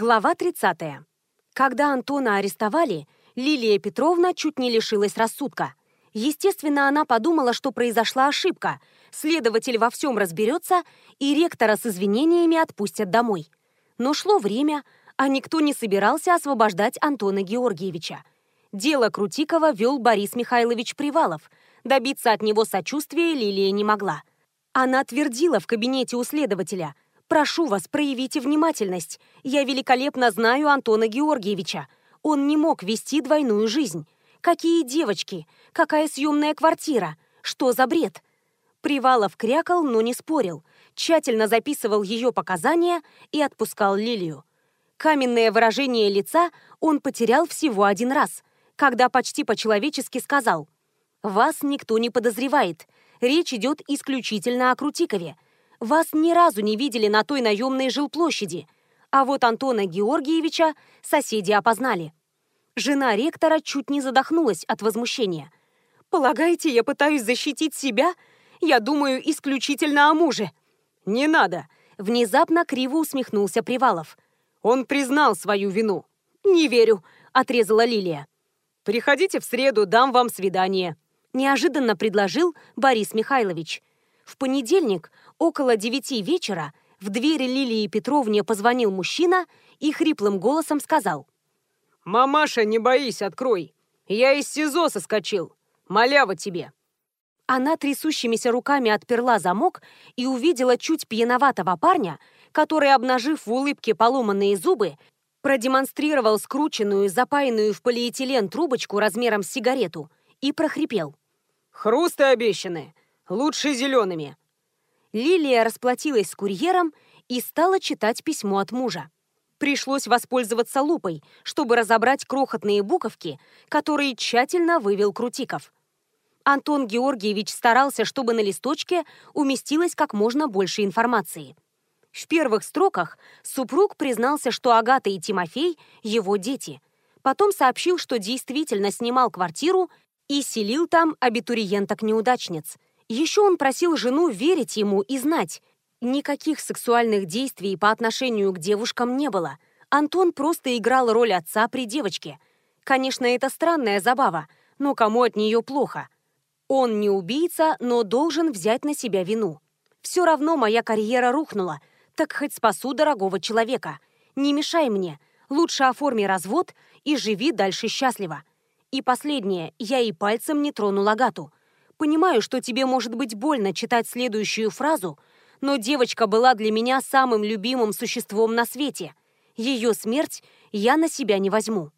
Глава 30. Когда Антона арестовали, Лилия Петровна чуть не лишилась рассудка. Естественно, она подумала, что произошла ошибка. Следователь во всем разберется, и ректора с извинениями отпустят домой. Но шло время, а никто не собирался освобождать Антона Георгиевича. Дело Крутикова вел Борис Михайлович Привалов. Добиться от него сочувствия Лилия не могла. Она твердила в кабинете у следователя – Прошу вас, проявите внимательность. Я великолепно знаю Антона Георгиевича. Он не мог вести двойную жизнь. Какие девочки? Какая съемная квартира? Что за бред? Привалов крякал, но не спорил. Тщательно записывал ее показания и отпускал Лилию. Каменное выражение лица он потерял всего один раз, когда почти по-человечески сказал «Вас никто не подозревает. Речь идет исключительно о Крутикове. Вас ни разу не видели на той наемной жилплощади, а вот Антона Георгиевича соседи опознали. Жена ректора чуть не задохнулась от возмущения. «Полагаете, я пытаюсь защитить себя? Я думаю исключительно о муже». «Не надо!» — внезапно криво усмехнулся Привалов. «Он признал свою вину». «Не верю», — отрезала Лилия. «Приходите в среду, дам вам свидание», — неожиданно предложил Борис Михайлович. В понедельник около девяти вечера в двери Лилии Петровне позвонил мужчина и хриплым голосом сказал. «Мамаша, не боись, открой. Я из СИЗО соскочил. Малява тебе». Она трясущимися руками отперла замок и увидела чуть пьяноватого парня, который, обнажив в улыбке поломанные зубы, продемонстрировал скрученную, запаянную в полиэтилен трубочку размером с сигарету и прохрипел. «Хрусты обещаны. Лучше зелеными. Лилия расплатилась с курьером и стала читать письмо от мужа. Пришлось воспользоваться лупой, чтобы разобрать крохотные буковки, которые тщательно вывел Крутиков. Антон Георгиевич старался, чтобы на листочке уместилось как можно больше информации. В первых строках супруг признался, что Агата и Тимофей – его дети. Потом сообщил, что действительно снимал квартиру и селил там абитуриенток-неудачниц – еще он просил жену верить ему и знать, никаких сексуальных действий по отношению к девушкам не было. Антон просто играл роль отца при девочке. Конечно, это странная забава, но кому от нее плохо? Он не убийца, но должен взять на себя вину. Все равно моя карьера рухнула, так хоть спасу дорогого человека. Не мешай мне, лучше оформи развод и живи дальше счастливо. И последнее, я и пальцем не трону Лагату. Понимаю, что тебе может быть больно читать следующую фразу, но девочка была для меня самым любимым существом на свете. Ее смерть я на себя не возьму.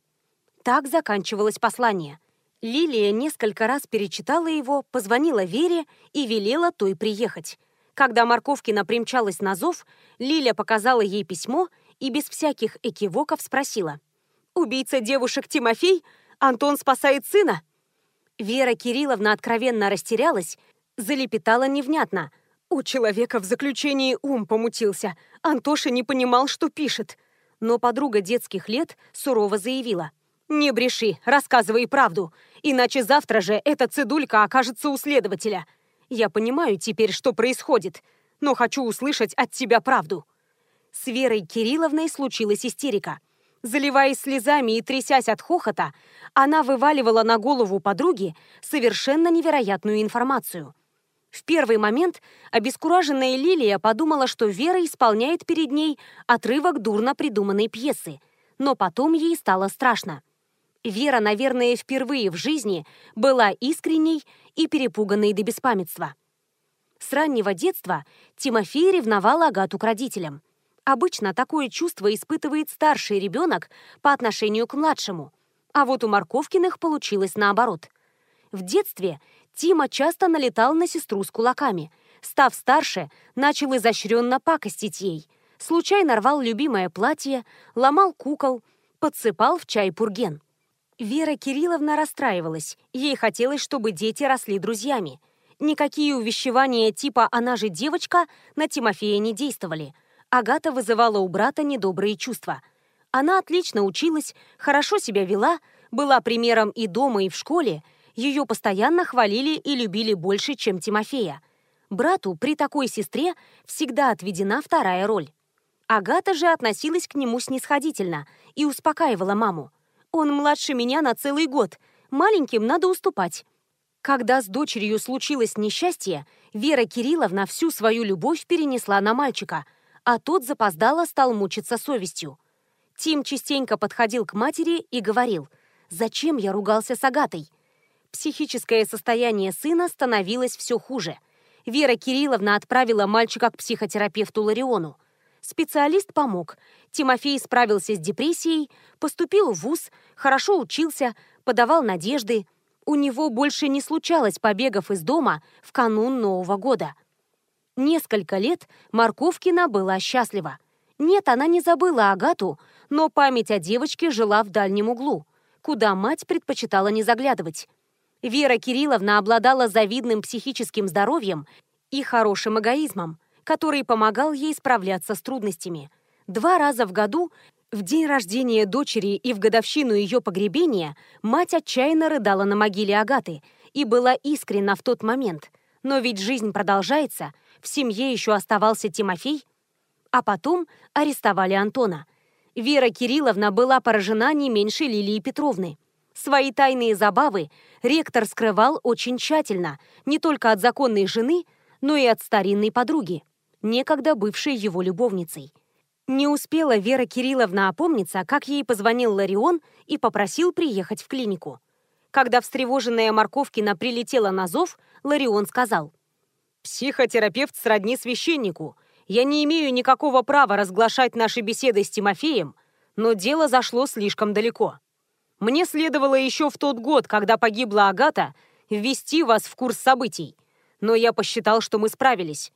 Так заканчивалось послание. Лилия несколько раз перечитала его, позвонила Вере и велела той приехать. Когда Марковкина примчалась на зов, Лиля показала ей письмо и без всяких экивоков спросила. «Убийца девушек Тимофей? Антон спасает сына?» Вера Кирилловна откровенно растерялась, залепетала невнятно. У человека в заключении ум помутился. Антоша не понимал, что пишет. Но подруга детских лет сурово заявила. «Не бреши, рассказывай правду, иначе завтра же эта цедулька окажется у следователя. Я понимаю теперь, что происходит, но хочу услышать от тебя правду». С Верой Кирилловной случилась истерика – Заливаясь слезами и трясясь от хохота, она вываливала на голову подруги совершенно невероятную информацию. В первый момент обескураженная Лилия подумала, что Вера исполняет перед ней отрывок дурно придуманной пьесы, но потом ей стало страшно. Вера, наверное, впервые в жизни была искренней и перепуганной до беспамятства. С раннего детства Тимофей ревновал Агату к родителям – Обычно такое чувство испытывает старший ребенок по отношению к младшему. А вот у Марковкиных получилось наоборот. В детстве Тима часто налетал на сестру с кулаками. Став старше, начал изощренно пакостить ей. Случайно рвал любимое платье, ломал кукол, подсыпал в чай пурген. Вера Кирилловна расстраивалась. Ей хотелось, чтобы дети росли друзьями. Никакие увещевания типа «она же девочка» на Тимофея не действовали – Агата вызывала у брата недобрые чувства. Она отлично училась, хорошо себя вела, была примером и дома, и в школе. Ее постоянно хвалили и любили больше, чем Тимофея. Брату при такой сестре всегда отведена вторая роль. Агата же относилась к нему снисходительно и успокаивала маму. «Он младше меня на целый год. Маленьким надо уступать». Когда с дочерью случилось несчастье, Вера Кирилловна всю свою любовь перенесла на мальчика, а тот запоздало стал мучиться совестью. Тим частенько подходил к матери и говорил, «Зачем я ругался с Агатой?» Психическое состояние сына становилось все хуже. Вера Кирилловна отправила мальчика к психотерапевту Лариону. Специалист помог. Тимофей справился с депрессией, поступил в ВУЗ, хорошо учился, подавал надежды. У него больше не случалось побегов из дома в канун Нового года. Несколько лет Марковкина была счастлива. Нет, она не забыла Агату, но память о девочке жила в дальнем углу, куда мать предпочитала не заглядывать. Вера Кирилловна обладала завидным психическим здоровьем и хорошим эгоизмом, который помогал ей справляться с трудностями. Два раза в году, в день рождения дочери и в годовщину ее погребения, мать отчаянно рыдала на могиле Агаты и была искренна в тот момент. Но ведь жизнь продолжается, в семье еще оставался Тимофей. А потом арестовали Антона. Вера Кирилловна была поражена не меньше Лилии Петровны. Свои тайные забавы ректор скрывал очень тщательно, не только от законной жены, но и от старинной подруги, некогда бывшей его любовницей. Не успела Вера Кирилловна опомниться, как ей позвонил Ларион и попросил приехать в клинику. Когда встревоженная Марковкина прилетела на зов, Ларион сказал, «Психотерапевт сродни священнику. Я не имею никакого права разглашать наши беседы с Тимофеем, но дело зашло слишком далеко». Мне следовало еще в тот год, когда погибла Агата, ввести вас в курс событий. Но я посчитал, что мы справились.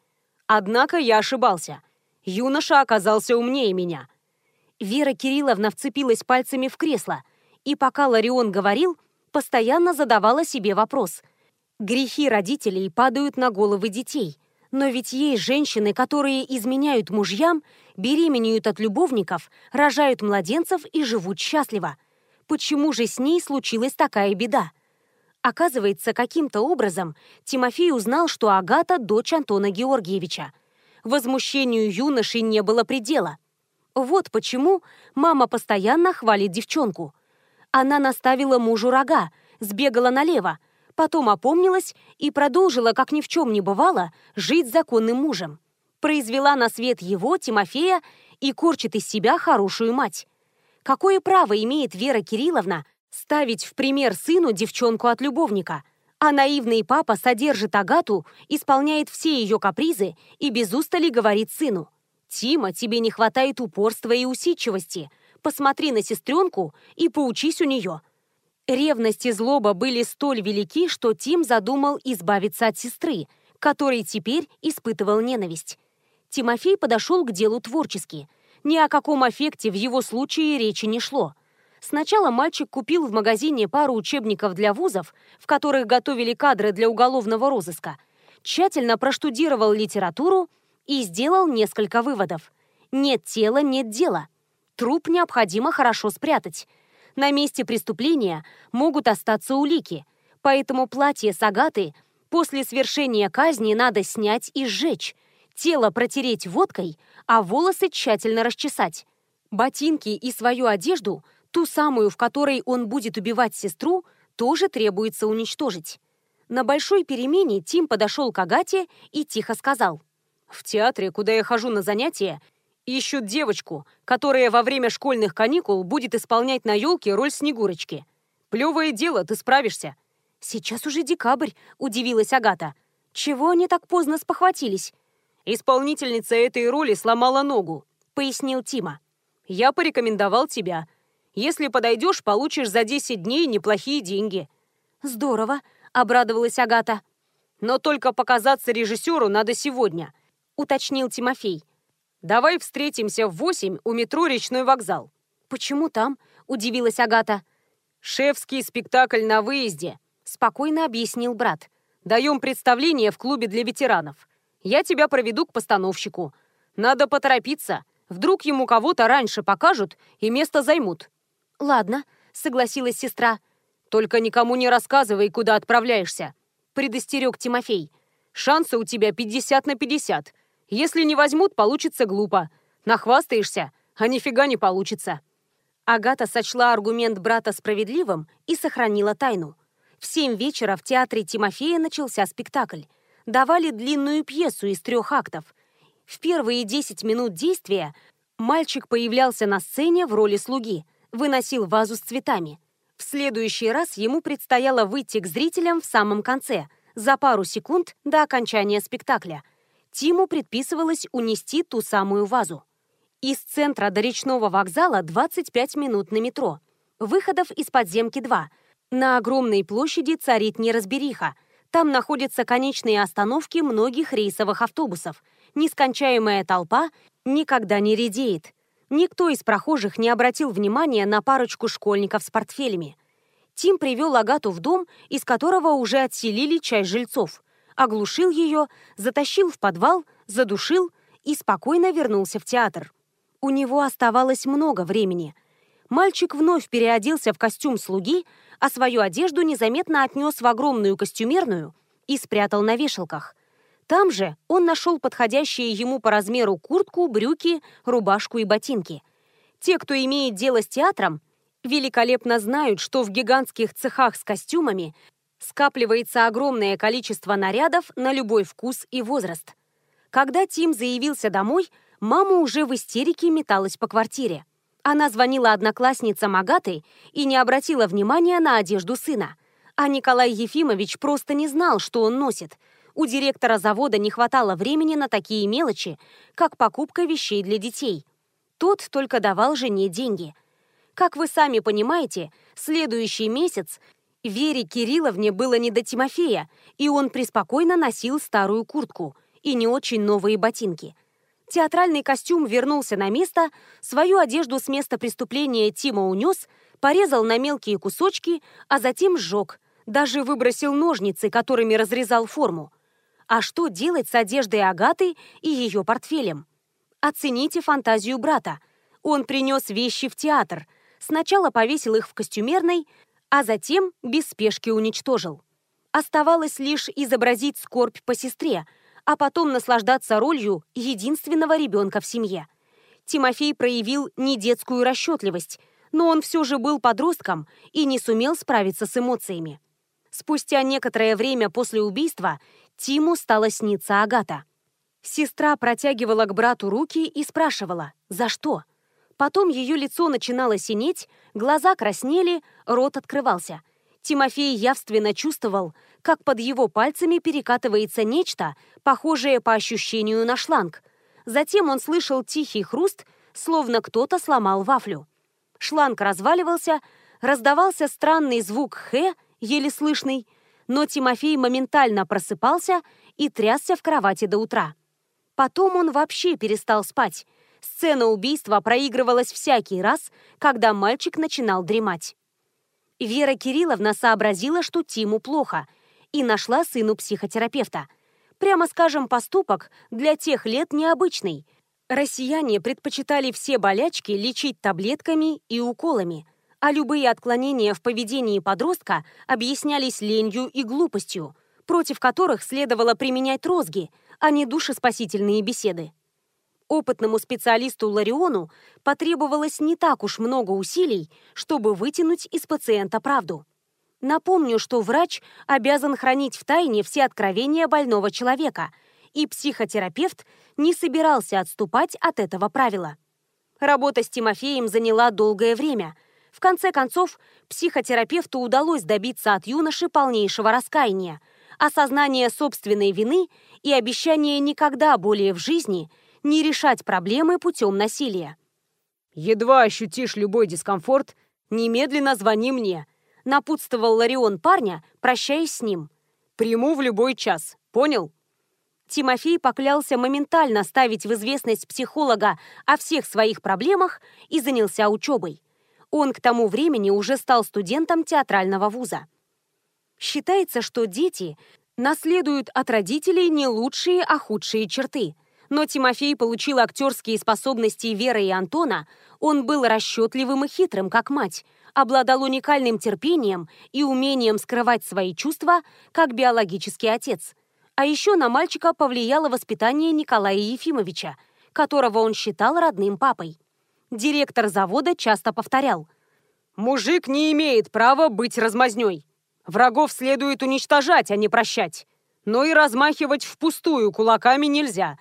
Однако я ошибался. Юноша оказался умнее меня. Вера Кирилловна вцепилась пальцами в кресло, и пока Ларион говорил, постоянно задавала себе вопрос. Грехи родителей падают на головы детей. Но ведь есть женщины, которые изменяют мужьям, беременеют от любовников, рожают младенцев и живут счастливо – почему же с ней случилась такая беда. Оказывается, каким-то образом Тимофей узнал, что Агата – дочь Антона Георгиевича. Возмущению юноши не было предела. Вот почему мама постоянно хвалит девчонку. Она наставила мужу рога, сбегала налево, потом опомнилась и продолжила, как ни в чем не бывало, жить законным мужем. Произвела на свет его, Тимофея, и корчит из себя хорошую мать. Какое право имеет Вера Кирилловна ставить в пример сыну девчонку от любовника? А наивный папа содержит Агату, исполняет все ее капризы и без устали говорит сыну. «Тима, тебе не хватает упорства и усидчивости. Посмотри на сестренку и поучись у нее». Ревность и злоба были столь велики, что Тим задумал избавиться от сестры, которой теперь испытывал ненависть. Тимофей подошел к делу творчески – ни о каком аффекте в его случае речи не шло. Сначала мальчик купил в магазине пару учебников для вузов, в которых готовили кадры для уголовного розыска, тщательно проштудировал литературу и сделал несколько выводов. Нет тела, нет дела. Труп необходимо хорошо спрятать. На месте преступления могут остаться улики, поэтому платье Сагаты после свершения казни надо снять и сжечь, тело протереть водкой, а волосы тщательно расчесать. Ботинки и свою одежду, ту самую, в которой он будет убивать сестру, тоже требуется уничтожить. На большой перемене Тим подошел к Агате и тихо сказал. «В театре, куда я хожу на занятия, ищут девочку, которая во время школьных каникул будет исполнять на елке роль Снегурочки. Плевое дело, ты справишься». «Сейчас уже декабрь», — удивилась Агата. «Чего они так поздно спохватились? «Исполнительница этой роли сломала ногу», — пояснил Тима. «Я порекомендовал тебя. Если подойдешь, получишь за 10 дней неплохие деньги». «Здорово», — обрадовалась Агата. «Но только показаться режиссеру надо сегодня», — уточнил Тимофей. «Давай встретимся в 8 у метро «Речной вокзал». «Почему там?» — удивилась Агата. «Шефский спектакль на выезде», — спокойно объяснил брат. «Даем представление в клубе для ветеранов. Я тебя проведу к постановщику. Надо поторопиться. Вдруг ему кого-то раньше покажут и место займут». «Ладно», — согласилась сестра. «Только никому не рассказывай, куда отправляешься», — предостерег Тимофей. «Шансы у тебя 50 на 50. Если не возьмут, получится глупо. Нахвастаешься, а нифига не получится. Агата сочла аргумент брата справедливым и сохранила тайну. В семь вечера в театре Тимофея начался спектакль. Давали длинную пьесу из трех актов. В первые десять минут действия мальчик появлялся на сцене в роли слуги, выносил вазу с цветами. В следующий раз ему предстояло выйти к зрителям в самом конце, за пару секунд до окончания спектакля. Тиму предписывалось унести ту самую вазу. Из центра до речного вокзала 25 минут на метро. Выходов из подземки 2. На огромной площади царит неразбериха. Там находятся конечные остановки многих рейсовых автобусов. Нескончаемая толпа никогда не редеет. Никто из прохожих не обратил внимания на парочку школьников с портфелями. Тим привел Агату в дом, из которого уже отселили часть жильцов. Оглушил ее, затащил в подвал, задушил и спокойно вернулся в театр. У него оставалось много времени. Мальчик вновь переоделся в костюм слуги, а свою одежду незаметно отнес в огромную костюмерную и спрятал на вешалках. Там же он нашел подходящие ему по размеру куртку, брюки, рубашку и ботинки. Те, кто имеет дело с театром, великолепно знают, что в гигантских цехах с костюмами скапливается огромное количество нарядов на любой вкус и возраст. Когда Тим заявился домой – Мама уже в истерике металась по квартире. Она звонила одноклассницам Агаты и не обратила внимания на одежду сына. А Николай Ефимович просто не знал, что он носит. У директора завода не хватало времени на такие мелочи, как покупка вещей для детей. Тот только давал жене деньги. Как вы сами понимаете, следующий месяц Вере Кирилловне было не до Тимофея, и он преспокойно носил старую куртку и не очень новые ботинки – Театральный костюм вернулся на место, свою одежду с места преступления Тима унес, порезал на мелкие кусочки, а затем сжег, даже выбросил ножницы, которыми разрезал форму. А что делать с одеждой Агаты и ее портфелем? Оцените фантазию брата. Он принес вещи в театр, сначала повесил их в костюмерной, а затем без спешки уничтожил. Оставалось лишь изобразить скорбь по сестре – а потом наслаждаться ролью единственного ребенка в семье. Тимофей проявил не детскую расчетливость, но он все же был подростком и не сумел справиться с эмоциями. Спустя некоторое время после убийства Тиму стала сниться Агата. Сестра протягивала к брату руки и спрашивала, за что? Потом ее лицо начинало синеть, глаза краснели, рот открывался. Тимофей явственно чувствовал, как под его пальцами перекатывается нечто, похожее по ощущению на шланг. Затем он слышал тихий хруст, словно кто-то сломал вафлю. Шланг разваливался, раздавался странный звук «хэ», еле слышный, но Тимофей моментально просыпался и трясся в кровати до утра. Потом он вообще перестал спать. Сцена убийства проигрывалась всякий раз, когда мальчик начинал дремать. Вера Кирилловна сообразила, что Тиму плохо – и нашла сыну психотерапевта. Прямо скажем, поступок для тех лет необычный. Россияне предпочитали все болячки лечить таблетками и уколами, а любые отклонения в поведении подростка объяснялись ленью и глупостью, против которых следовало применять розги, а не душеспасительные беседы. Опытному специалисту Лариону потребовалось не так уж много усилий, чтобы вытянуть из пациента правду. Напомню, что врач обязан хранить в тайне все откровения больного человека, и психотерапевт не собирался отступать от этого правила. Работа с Тимофеем заняла долгое время. В конце концов, психотерапевту удалось добиться от юноши полнейшего раскаяния, осознания собственной вины и обещания никогда более в жизни не решать проблемы путем насилия. «Едва ощутишь любой дискомфорт, немедленно звони мне», напутствовал Ларион парня, прощаясь с ним. «Приму в любой час, понял?» Тимофей поклялся моментально ставить в известность психолога о всех своих проблемах и занялся учебой. Он к тому времени уже стал студентом театрального вуза. Считается, что дети наследуют от родителей не лучшие, а худшие черты. Но Тимофей получил актерские способности Веры и Антона, он был расчетливым и хитрым, как мать, обладал уникальным терпением и умением скрывать свои чувства, как биологический отец. А еще на мальчика повлияло воспитание Николая Ефимовича, которого он считал родным папой. Директор завода часто повторял. «Мужик не имеет права быть размазнёй. Врагов следует уничтожать, а не прощать. Но и размахивать впустую кулаками нельзя.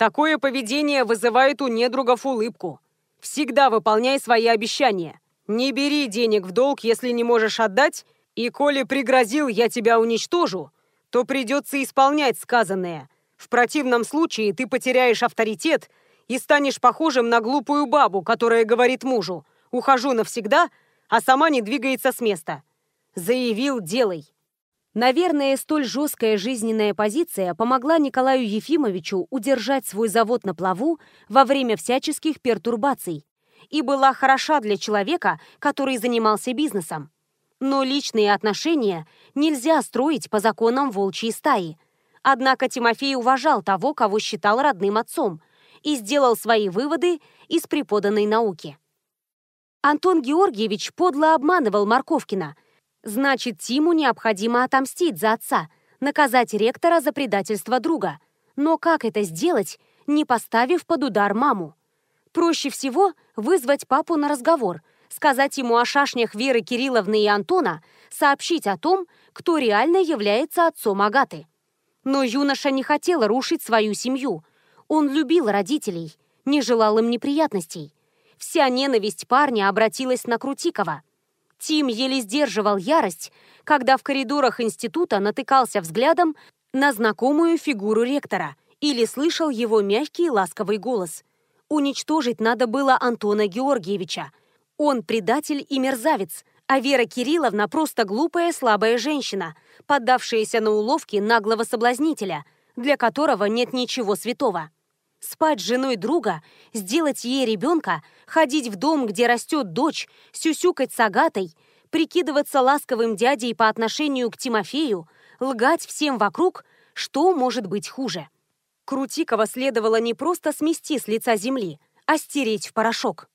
Такое поведение вызывает у недругов улыбку. Всегда выполняй свои обещания. Не бери денег в долг, если не можешь отдать, и коли пригрозил «я тебя уничтожу», то придется исполнять сказанное. В противном случае ты потеряешь авторитет и станешь похожим на глупую бабу, которая говорит мужу «ухожу навсегда», а сама не двигается с места. Заявил «делай». Наверное, столь жесткая жизненная позиция помогла Николаю Ефимовичу удержать свой завод на плаву во время всяческих пертурбаций и была хороша для человека, который занимался бизнесом. Но личные отношения нельзя строить по законам волчьей стаи. Однако Тимофей уважал того, кого считал родным отцом, и сделал свои выводы из преподанной науки. Антон Георгиевич подло обманывал Марковкина – Значит, Тиму необходимо отомстить за отца, наказать ректора за предательство друга. Но как это сделать, не поставив под удар маму? Проще всего вызвать папу на разговор, сказать ему о шашнях Веры Кирилловны и Антона, сообщить о том, кто реально является отцом Агаты. Но юноша не хотел рушить свою семью. Он любил родителей, не желал им неприятностей. Вся ненависть парня обратилась на Крутикова – Тим еле сдерживал ярость, когда в коридорах института натыкался взглядом на знакомую фигуру ректора или слышал его мягкий ласковый голос. Уничтожить надо было Антона Георгиевича. Он предатель и мерзавец, а Вера Кирилловна просто глупая слабая женщина, поддавшаяся на уловки наглого соблазнителя, для которого нет ничего святого спать с женой друга, сделать ей ребенка, ходить в дом, где растет дочь, сюсюкать с Агатой, прикидываться ласковым дядей по отношению к Тимофею, лгать всем вокруг, что может быть хуже? Крутикова следовало не просто смести с лица земли, а стереть в порошок.